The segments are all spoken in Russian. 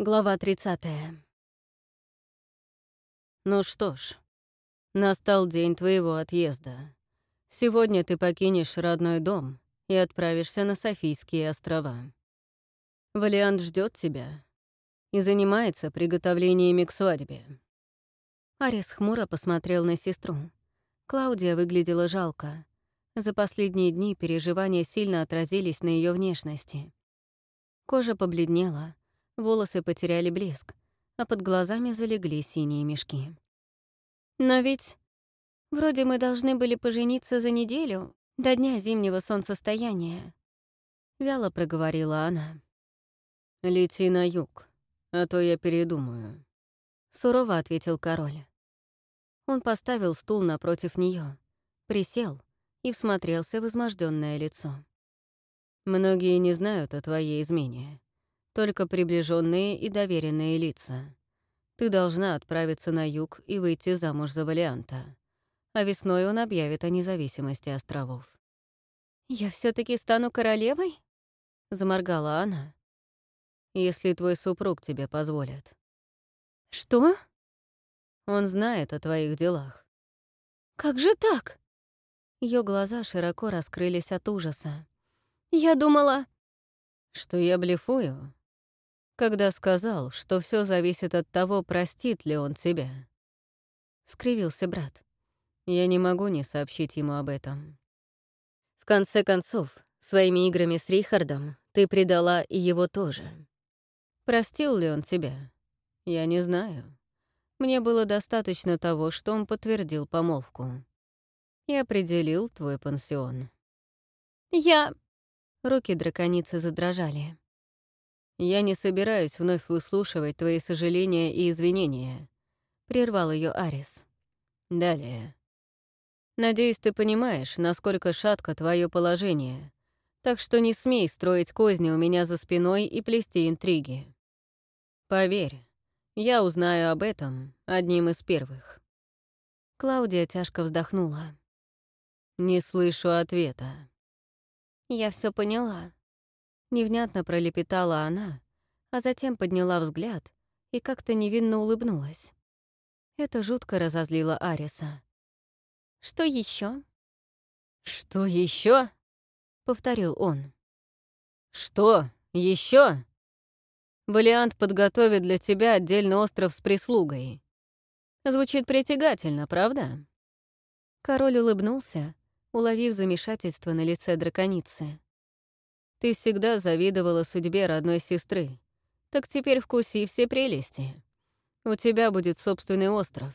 Глава 30. Ну что ж, настал день твоего отъезда. Сегодня ты покинешь родной дом и отправишься на Софийские острова. Валиант ждет тебя и занимается приготовлениями к свадьбе. Арис хмуро посмотрел на сестру. Клаудия выглядела жалко. За последние дни переживания сильно отразились на ее внешности. Кожа побледнела, волосы потеряли блеск, а под глазами залегли синие мешки. «Но ведь вроде мы должны были пожениться за неделю до дня зимнего солнцестояния», — вяло проговорила она. «Лети на юг, а то я передумаю», — сурово ответил король. Он поставил стул напротив нее, присел и всмотрелся в изможденное лицо. «Многие не знают о твоей измене только приближенные и доверенные лица. Ты должна отправиться на юг и выйти замуж за Валианта. А весной он объявит о независимости островов. «Я все таки стану королевой?» — заморгала она. «Если твой супруг тебе позволит». «Что?» «Он знает о твоих делах». «Как же так?» Ее глаза широко раскрылись от ужаса. «Я думала...» «Что я блефую?» Когда сказал, что все зависит от того, простит ли он тебя. Скривился брат. Я не могу не сообщить ему об этом. В конце концов, своими играми с Рихардом ты предала и его тоже. Простил ли он тебя? Я не знаю. Мне было достаточно того, что он подтвердил помолвку. И определил твой пансион. Я... Руки драконицы задрожали. «Я не собираюсь вновь выслушивать твои сожаления и извинения», — прервал ее Арис. «Далее. Надеюсь, ты понимаешь, насколько шатко твое положение, так что не смей строить козни у меня за спиной и плести интриги. Поверь, я узнаю об этом одним из первых». Клаудия тяжко вздохнула. «Не слышу ответа». «Я все поняла», Невнятно пролепетала она, а затем подняла взгляд и как-то невинно улыбнулась. Это жутко разозлило Ариса. «Что еще? «Что еще? повторил он. «Что еще? Валиант подготовит для тебя отдельный остров с прислугой. Звучит притягательно, правда?» Король улыбнулся, уловив замешательство на лице драконицы. Ты всегда завидовала судьбе родной сестры. Так теперь вкуси все прелести. У тебя будет собственный остров,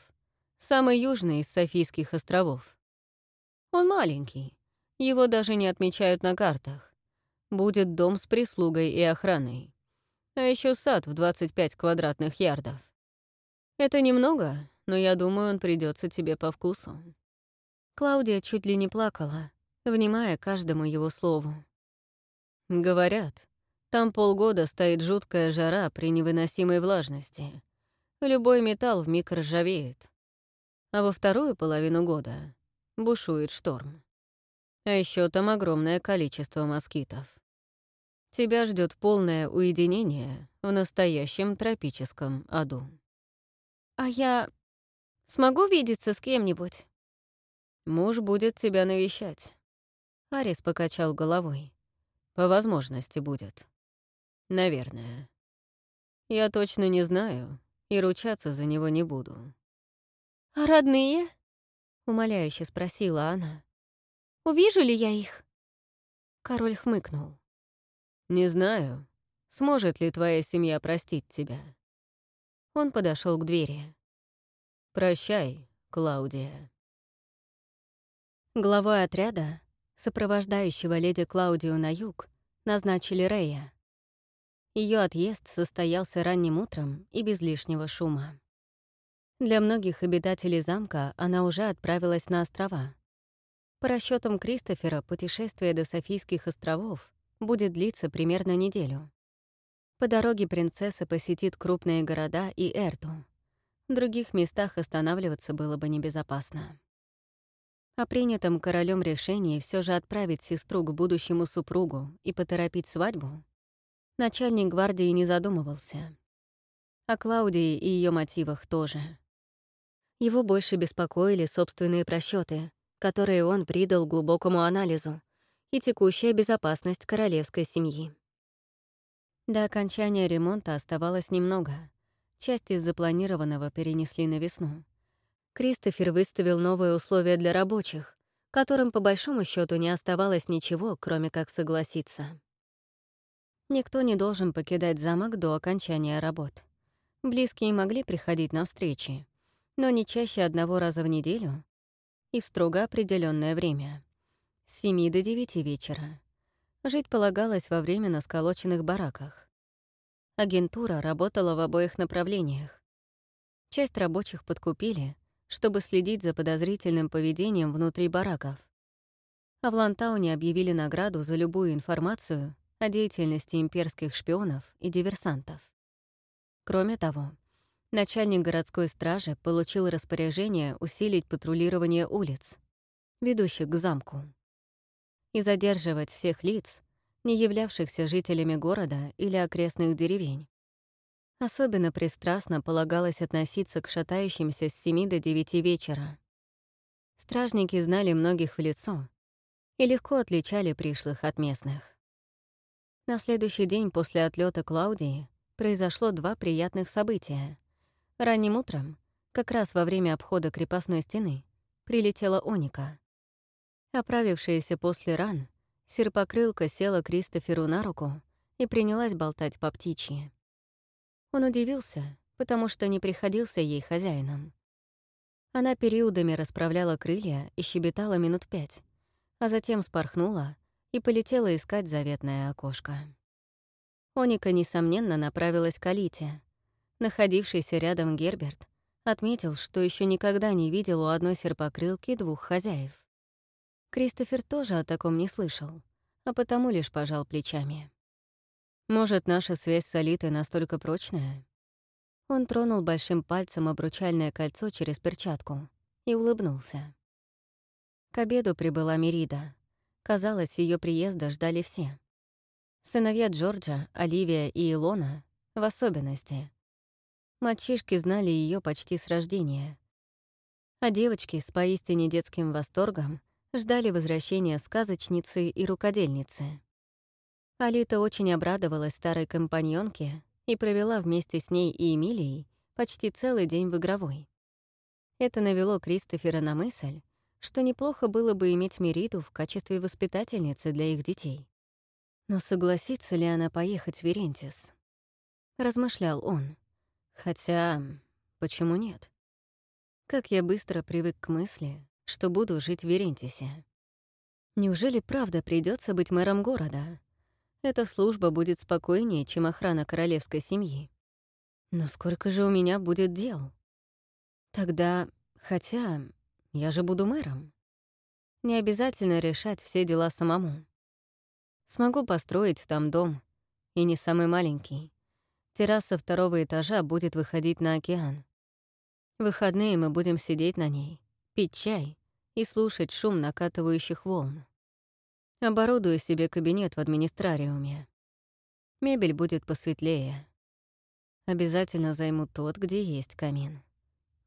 самый южный из Софийских островов. Он маленький, его даже не отмечают на картах. Будет дом с прислугой и охраной. А еще сад в 25 квадратных ярдов. Это немного, но я думаю, он придется тебе по вкусу. Клаудия чуть ли не плакала, внимая каждому его слову. Говорят, там полгода стоит жуткая жара при невыносимой влажности. Любой металл вмиг ржавеет. А во вторую половину года бушует шторм. А еще там огромное количество москитов. Тебя ждет полное уединение в настоящем тропическом аду. А я смогу видеться с кем-нибудь? Муж будет тебя навещать. Арис покачал головой. По возможности будет. Наверное. Я точно не знаю и ручаться за него не буду. «А родные?» — умоляюще спросила она. «Увижу ли я их?» Король хмыкнул. «Не знаю, сможет ли твоя семья простить тебя». Он подошел к двери. «Прощай, Клаудия». Главой отряда сопровождающего леди Клаудию на юг, назначили Рея. Ее отъезд состоялся ранним утром и без лишнего шума. Для многих обитателей замка она уже отправилась на острова. По расчетам Кристофера, путешествие до Софийских островов будет длиться примерно неделю. По дороге принцесса посетит крупные города и Эрту. В других местах останавливаться было бы небезопасно. О принятом королем решении все же отправить сестру к будущему супругу и поторопить свадьбу, начальник гвардии не задумывался. О Клаудии и ее мотивах тоже. Его больше беспокоили собственные просчеты, которые он придал глубокому анализу, и текущая безопасность королевской семьи. До окончания ремонта оставалось немного. Часть из запланированного перенесли на весну. Кристофер выставил новые условия для рабочих, которым по большому счету не оставалось ничего, кроме как согласиться. Никто не должен покидать замок до окончания работ. Близкие могли приходить на встречи, но не чаще одного раза в неделю и в строго определенное время — с 7 до 9 вечера. Жить полагалось во временно сколоченных бараках. Агентура работала в обоих направлениях. Часть рабочих подкупили, чтобы следить за подозрительным поведением внутри бараков. А в Лантауне объявили награду за любую информацию о деятельности имперских шпионов и диверсантов. Кроме того, начальник городской стражи получил распоряжение усилить патрулирование улиц, ведущих к замку и задерживать всех лиц, не являвшихся жителями города или окрестных деревень. Особенно пристрастно полагалось относиться к шатающимся с 7 до 9 вечера. Стражники знали многих в лицо и легко отличали пришлых от местных. На следующий день после отлета Клаудии произошло два приятных события. Ранним утром, как раз во время обхода крепостной стены, прилетела Оника. Оправившаяся после ран, серпокрылка села Кристоферу на руку и принялась болтать по птичьи. Он удивился, потому что не приходился ей хозяином. Она периодами расправляла крылья и щебетала минут пять, а затем спорхнула и полетела искать заветное окошко. Оника, несомненно, направилась к Алите. Находившийся рядом Герберт отметил, что еще никогда не видел у одной серпокрылки двух хозяев. Кристофер тоже о таком не слышал, а потому лишь пожал плечами. «Может, наша связь с Алитой настолько прочная?» Он тронул большим пальцем обручальное кольцо через перчатку и улыбнулся. К обеду прибыла Мерида. Казалось, ее приезда ждали все. Сыновья Джорджа, Оливия и Илона в особенности. Мальчишки знали ее почти с рождения. А девочки с поистине детским восторгом ждали возвращения сказочницы и рукодельницы. Алита очень обрадовалась старой компаньонке и провела вместе с ней и Эмилией почти целый день в игровой. Это навело Кристофера на мысль, что неплохо было бы иметь Мериду в качестве воспитательницы для их детей. Но согласится ли она поехать в Верентис? Размышлял он. Хотя, почему нет? Как я быстро привык к мысли, что буду жить в Верентисе. Неужели правда придется быть мэром города? Эта служба будет спокойнее, чем охрана королевской семьи. Но сколько же у меня будет дел? Тогда, хотя, я же буду мэром. Не обязательно решать все дела самому. Смогу построить там дом, и не самый маленький. Терраса второго этажа будет выходить на океан. В выходные мы будем сидеть на ней, пить чай и слушать шум накатывающих волн. Оборудую себе кабинет в администрариуме. Мебель будет посветлее. Обязательно займу тот, где есть камин.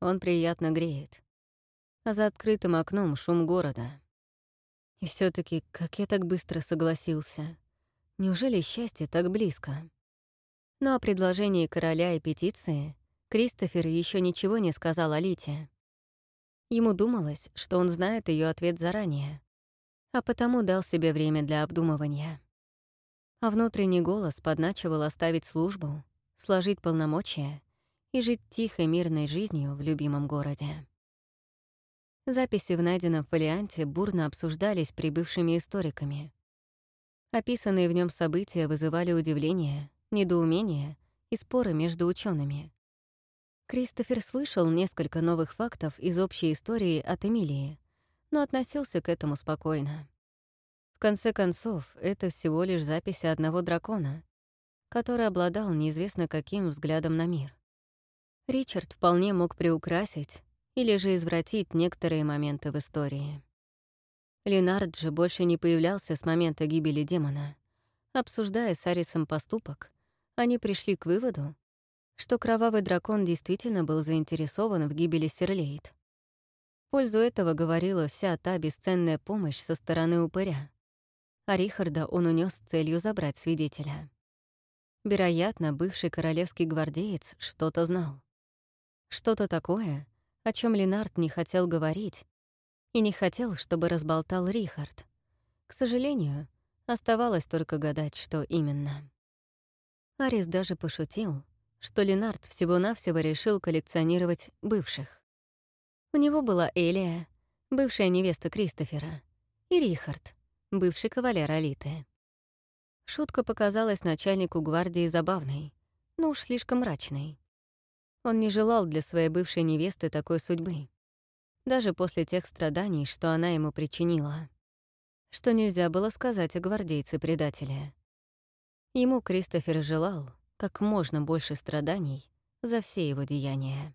Он приятно греет. А за открытым окном шум города. И все таки как я так быстро согласился. Неужели счастье так близко? Но о предложении короля и петиции Кристофер еще ничего не сказал Алите. Ему думалось, что он знает ее ответ заранее, а потому дал себе время для обдумывания. А внутренний голос подначивал оставить службу, сложить полномочия и жить тихой мирной жизнью в любимом городе. Записи в найденном фолианте бурно обсуждались прибывшими историками. Описанные в нем события вызывали удивление, недоумение и споры между учеными. Кристофер слышал несколько новых фактов из общей истории от Эмилии, но относился к этому спокойно. В конце концов, это всего лишь записи одного дракона, который обладал неизвестно каким взглядом на мир. Ричард вполне мог приукрасить или же извратить некоторые моменты в истории. Ленард же больше не появлялся с момента гибели демона. Обсуждая с Арисом поступок, они пришли к выводу, что кровавый дракон действительно был заинтересован в гибели Серлейт. Пользу этого говорила вся та бесценная помощь со стороны упыря. А Рихарда он унес с целью забрать свидетеля. Вероятно, бывший королевский гвардеец что-то знал. Что-то такое, о чем Ленард не хотел говорить и не хотел, чтобы разболтал Рихард. К сожалению, оставалось только гадать, что именно. Арис даже пошутил, что Ленард всего-навсего решил коллекционировать бывших. У него была Элия, бывшая невеста Кристофера, и Рихард, бывший кавалер Алиты. Шутка показалась начальнику гвардии забавной, но уж слишком мрачной. Он не желал для своей бывшей невесты такой судьбы, даже после тех страданий, что она ему причинила. Что нельзя было сказать о гвардейце-предателе. Ему Кристофер желал как можно больше страданий за все его деяния.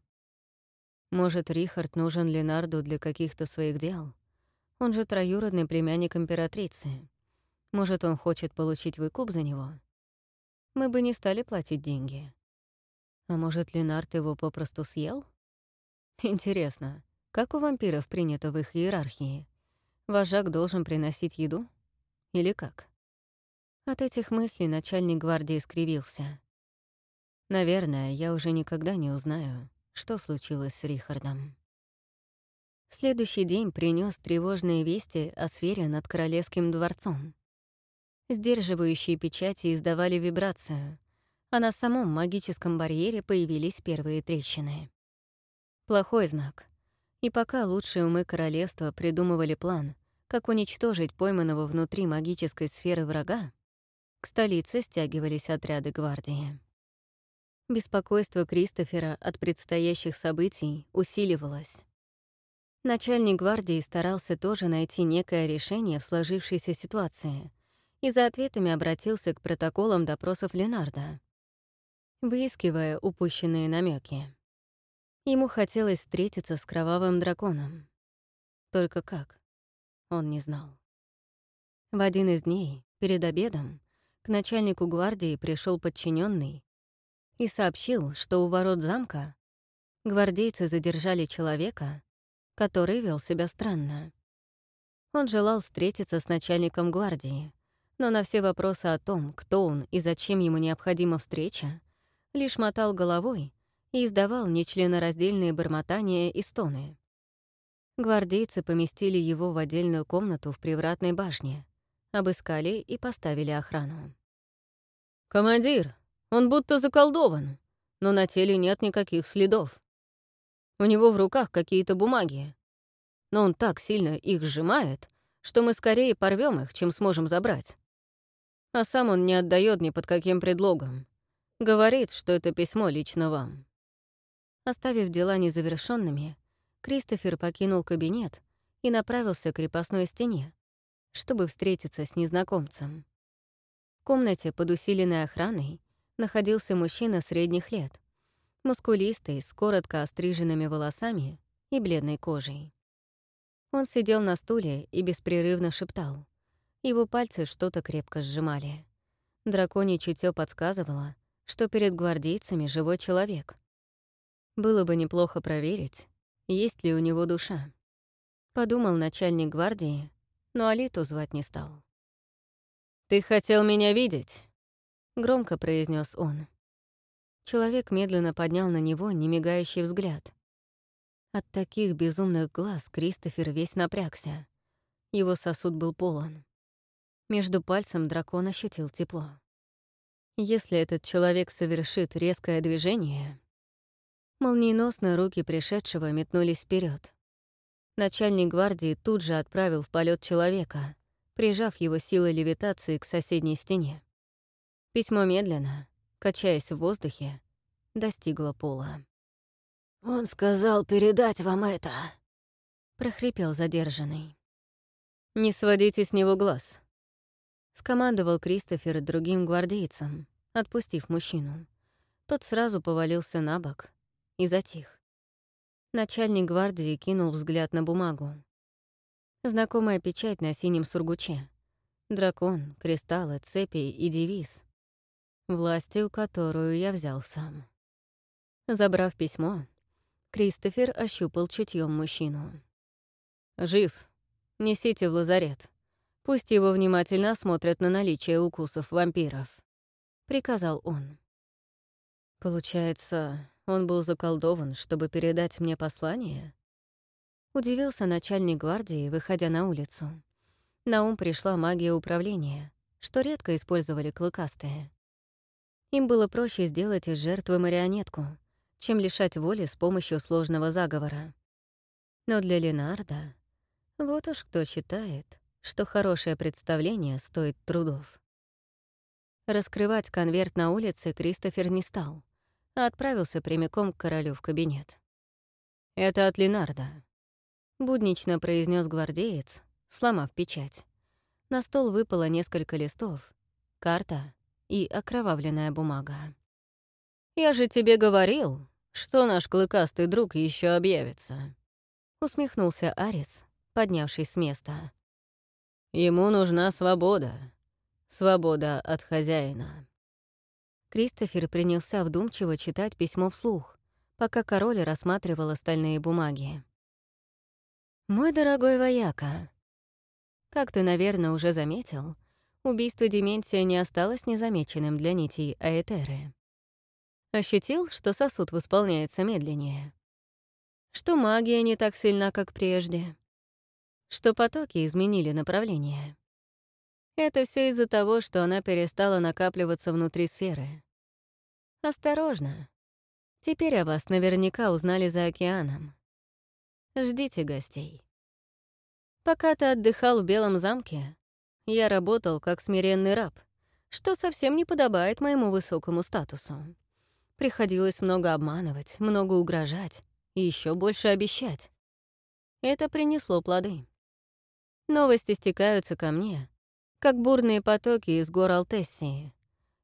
Может, Рихард нужен Ленарду для каких-то своих дел? Он же троюродный племянник императрицы. Может, он хочет получить выкуп за него? Мы бы не стали платить деньги. А может, Ленард его попросту съел? Интересно, как у вампиров принято в их иерархии? Вожак должен приносить еду? Или как? От этих мыслей начальник гвардии скривился. Наверное, я уже никогда не узнаю, что случилось с Рихардом. Следующий день принес тревожные вести о сфере над Королевским дворцом. Сдерживающие печати издавали вибрацию, а на самом магическом барьере появились первые трещины. Плохой знак. И пока лучшие умы королевства придумывали план, как уничтожить пойманного внутри магической сферы врага, к столице стягивались отряды гвардии. Беспокойство Кристофера от предстоящих событий усиливалось. Начальник гвардии старался тоже найти некое решение в сложившейся ситуации — и за ответами обратился к протоколам допросов Ленарда, выискивая упущенные намеки. Ему хотелось встретиться с кровавым драконом. Только как? Он не знал. В один из дней, перед обедом, к начальнику гвардии пришел подчиненный и сообщил, что у ворот замка гвардейцы задержали человека, который вел себя странно. Он желал встретиться с начальником гвардии, но на все вопросы о том, кто он и зачем ему необходима встреча, лишь мотал головой и издавал нечленораздельные бормотания и стоны. Гвардейцы поместили его в отдельную комнату в привратной башне, обыскали и поставили охрану. «Командир, он будто заколдован, но на теле нет никаких следов. У него в руках какие-то бумаги, но он так сильно их сжимает, что мы скорее порвем их, чем сможем забрать а сам он не отдает ни под каким предлогом. Говорит, что это письмо лично вам. Оставив дела незавершенными, Кристофер покинул кабинет и направился к крепостной стене, чтобы встретиться с незнакомцем. В комнате под усиленной охраной находился мужчина средних лет, мускулистый, с коротко остриженными волосами и бледной кожей. Он сидел на стуле и беспрерывно шептал. Его пальцы что-то крепко сжимали. Драконий чутье подсказывало, что перед гвардейцами живой человек. Было бы неплохо проверить, есть ли у него душа. Подумал начальник гвардии, но Алиту звать не стал. «Ты хотел меня видеть?» — громко произнес он. Человек медленно поднял на него немигающий взгляд. От таких безумных глаз Кристофер весь напрягся. Его сосуд был полон. Между пальцем дракон ощутил тепло. Если этот человек совершит резкое движение... Молниеносно руки пришедшего метнулись вперед. Начальник гвардии тут же отправил в полет человека, прижав его силой левитации к соседней стене. Письмо медленно, качаясь в воздухе, достигло пола. «Он сказал передать вам это», — прохрипел задержанный. «Не сводите с него глаз», — скомандовал Кристофер другим гвардейцам, отпустив мужчину. Тот сразу повалился на бок и затих. Начальник гвардии кинул взгляд на бумагу. Знакомая печать на синем сургуче. Дракон, кристаллы, цепи и девиз. Властью, которую я взял сам. Забрав письмо, Кристофер ощупал чутьем мужчину. «Жив. Несите в лазарет. Пусть его внимательно осмотрят на наличие укусов вампиров», — приказал он. «Получается, он был заколдован, чтобы передать мне послание?» Удивился начальник гвардии, выходя на улицу. На ум пришла магия управления, что редко использовали клыкастые. Им было проще сделать из жертвы марионетку, чем лишать воли с помощью сложного заговора. Но для Ленарда вот уж кто считает, что хорошее представление стоит трудов. Раскрывать конверт на улице Кристофер не стал, а отправился прямиком к королю в кабинет. «Это от Ленарда», — буднично произнес гвардеец, сломав печать. На стол выпало несколько листов, карта и окровавленная бумага. «Я же тебе говорил, что наш клыкастый друг еще объявится», — усмехнулся Арис, поднявшись с места. Ему нужна свобода. Свобода от хозяина. Кристофер принялся вдумчиво читать письмо вслух, пока король рассматривал остальные бумаги. «Мой дорогой вояка, как ты, наверное, уже заметил, убийство Дементия не осталось незамеченным для нитей Аэтеры. Ощутил, что сосуд восполняется медленнее. Что магия не так сильна, как прежде что потоки изменили направление. Это все из-за того, что она перестала накапливаться внутри сферы. Осторожно. Теперь о вас наверняка узнали за океаном. Ждите гостей. Пока ты отдыхал в Белом замке, я работал как смиренный раб, что совсем не подобает моему высокому статусу. Приходилось много обманывать, много угрожать и еще больше обещать. Это принесло плоды. Новости стекаются ко мне, как бурные потоки из гор Алтессии.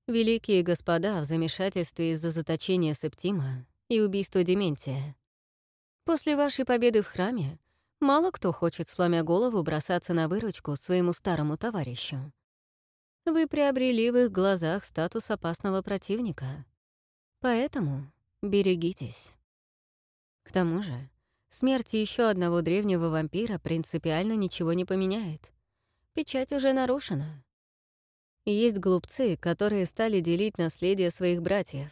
Великие господа в замешательстве из-за заточения Септима и убийства Дементия. После вашей победы в храме мало кто хочет, сломя голову, бросаться на выручку своему старому товарищу. Вы приобрели в их глазах статус опасного противника. Поэтому берегитесь. К тому же, Смерть еще одного древнего вампира принципиально ничего не поменяет. Печать уже нарушена. Есть глупцы, которые стали делить наследие своих братьев.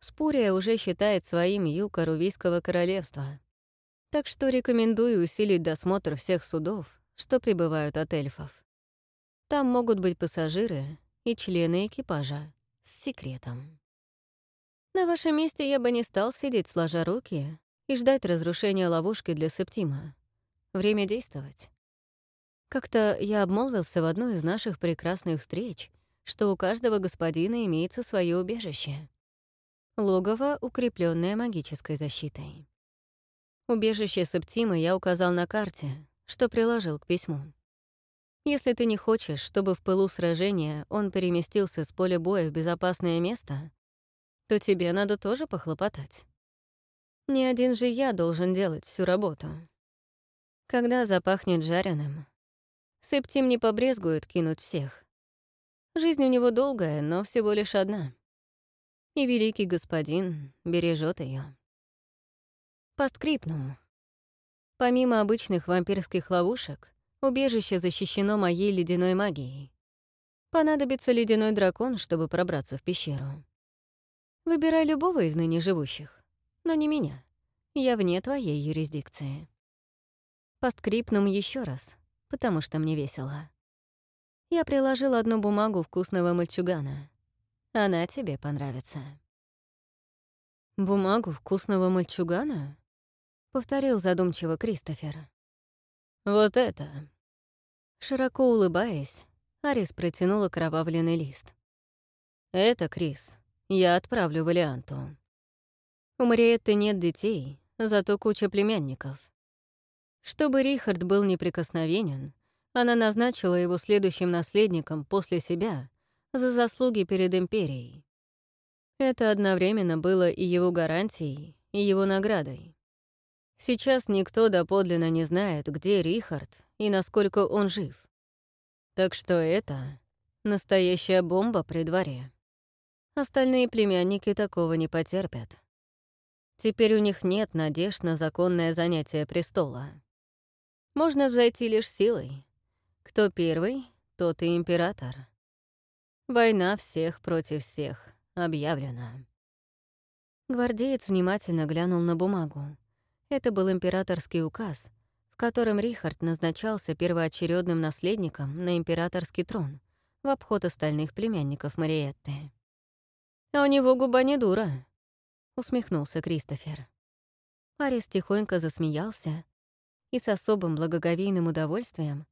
Спурия уже считает своим юг Арувийского королевства. Так что рекомендую усилить досмотр всех судов, что прибывают от эльфов. Там могут быть пассажиры и члены экипажа с секретом. На вашем месте я бы не стал сидеть сложа руки и ждать разрушения ловушки для Септима. Время действовать. Как-то я обмолвился в одной из наших прекрасных встреч, что у каждого господина имеется свое убежище. Логово, укрепленное магической защитой. Убежище Септима я указал на карте, что приложил к письму. Если ты не хочешь, чтобы в пылу сражения он переместился с поля боя в безопасное место, то тебе надо тоже похлопотать. Не один же я должен делать всю работу. Когда запахнет жареным, Септим не побрезгует кинуть всех. Жизнь у него долгая, но всего лишь одна. И великий господин бережет ее. Посткрипнум. Помимо обычных вампирских ловушек, убежище защищено моей ледяной магией. Понадобится ледяной дракон, чтобы пробраться в пещеру. Выбирай любого из ныне живущих но не меня. Я вне твоей юрисдикции. Посткрипнум еще раз, потому что мне весело. Я приложил одну бумагу вкусного мальчугана. Она тебе понравится. «Бумагу вкусного мальчугана?» — повторил задумчиво Кристофер. «Вот это!» Широко улыбаясь, Арис протянул окровавленный лист. «Это, Крис, я отправлю Валианту. У Мариетты нет детей, зато куча племянников. Чтобы Рихард был неприкосновенен, она назначила его следующим наследником после себя за заслуги перед Империей. Это одновременно было и его гарантией, и его наградой. Сейчас никто доподлинно не знает, где Рихард и насколько он жив. Так что это настоящая бомба при дворе. Остальные племянники такого не потерпят. Теперь у них нет надежд на законное занятие престола. Можно взойти лишь силой. Кто первый, тот и император. Война всех против всех объявлена. Гвардеец внимательно глянул на бумагу. Это был императорский указ, в котором Рихард назначался первоочередным наследником на императорский трон в обход остальных племянников Мариетты. «А у него губа не дура», — усмехнулся Кристофер. Арис тихонько засмеялся и с особым благоговейным удовольствием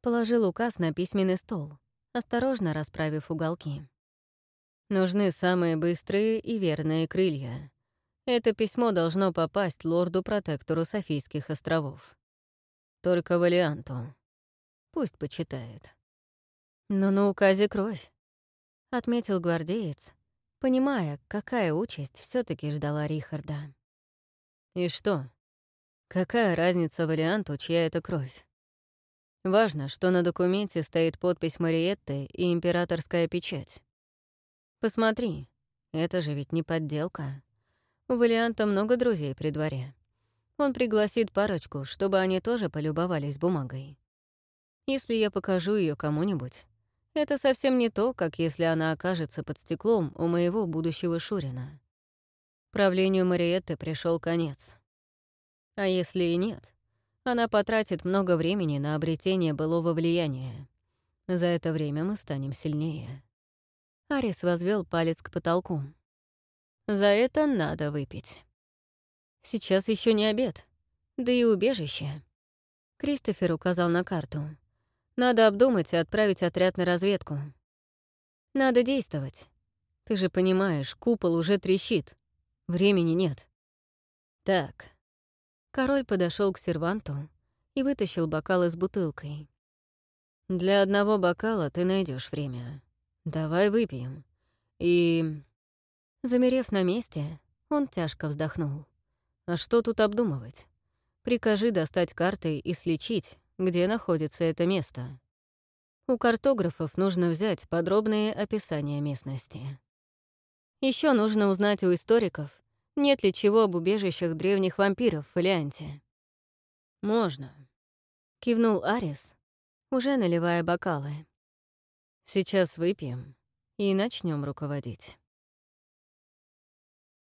положил указ на письменный стол, осторожно расправив уголки. Нужны самые быстрые и верные крылья. Это письмо должно попасть лорду-протектору Софийских островов. Только Валианту. Пусть почитает. Но на указе кровь, — отметил гвардеец, понимая, какая участь все таки ждала Рихарда. И что? Какая разница Валианту, чья это кровь? Важно, что на документе стоит подпись Мариетты и императорская печать. Посмотри, это же ведь не подделка. У Валианта много друзей при дворе. Он пригласит парочку, чтобы они тоже полюбовались бумагой. Если я покажу ее кому-нибудь, это совсем не то, как если она окажется под стеклом у моего будущего Шурина. Правлению Мариетты пришел конец. А если и нет, она потратит много времени на обретение былого влияния. За это время мы станем сильнее. Арис возвел палец к потолку. «За это надо выпить. Сейчас еще не обед, да и убежище». Кристофер указал на карту. «Надо обдумать и отправить отряд на разведку. Надо действовать. Ты же понимаешь, купол уже трещит. Времени нет». «Так». Король подошел к серванту и вытащил бокалы с бутылкой. «Для одного бокала ты найдешь время. Давай выпьем. И... Замерев на месте, он тяжко вздохнул. А что тут обдумывать? Прикажи достать карты и слечить, где находится это место. У картографов нужно взять подробные описания местности. Еще нужно узнать у историков, нет ли чего об убежищах древних вампиров в Фолианте. «Можно», — кивнул Арис, уже наливая бокалы. Сейчас выпьем и начнем руководить.